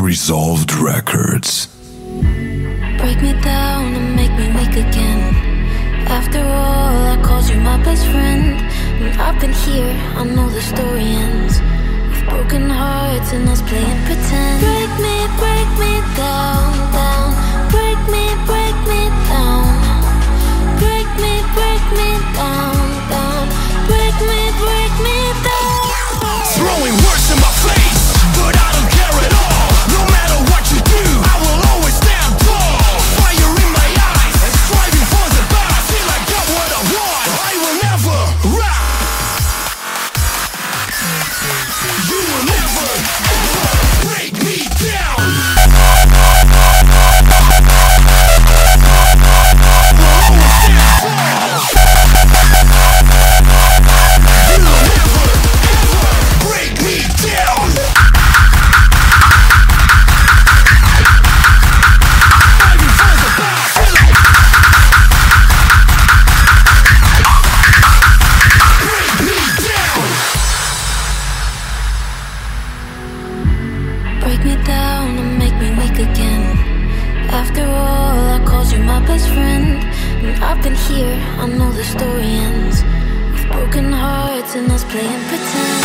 Resolved Records. Break me down and make me weak again. After all, I called you my best friend. And I've been here, I know the story ends. With broken hearts and us playing Break me down and make me weak again. After all, I called you my best friend. And I've been here, I know the story ends. With broken hearts and us playing pretend.